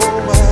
oh much.